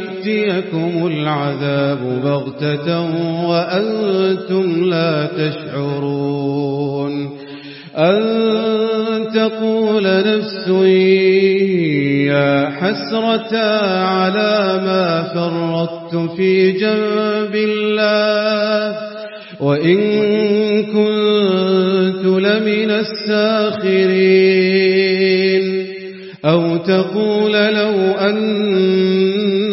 يأتيكم العذاب بغتة وأنتم لا تشعرون أن تقول نفس يا حسرة على ما فرطت في جنب الله وإن كنت لمن الساخرين أو تقول لو أن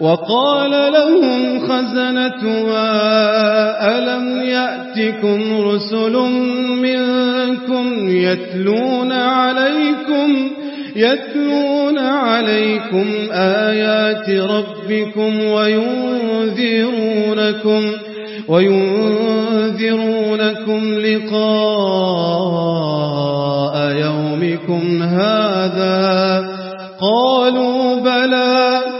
وقال لهم خزنتها ألم يأتكم رسل منكم يتلون عليكم يتلون عليكم آيات ربكم وينذرونكم وينذرونكم لقاء يومكم هذا. قالوا بلى.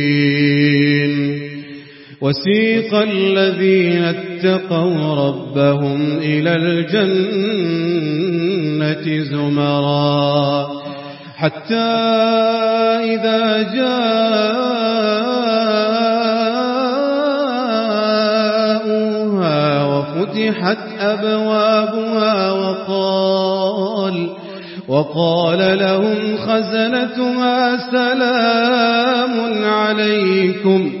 وسيق الذين اتقوا ربهم إلى الجنة زمرا. حتى إذا جاءوها وفتحت أبوابها وقال وقال لهم خزنتها سلام عليكم.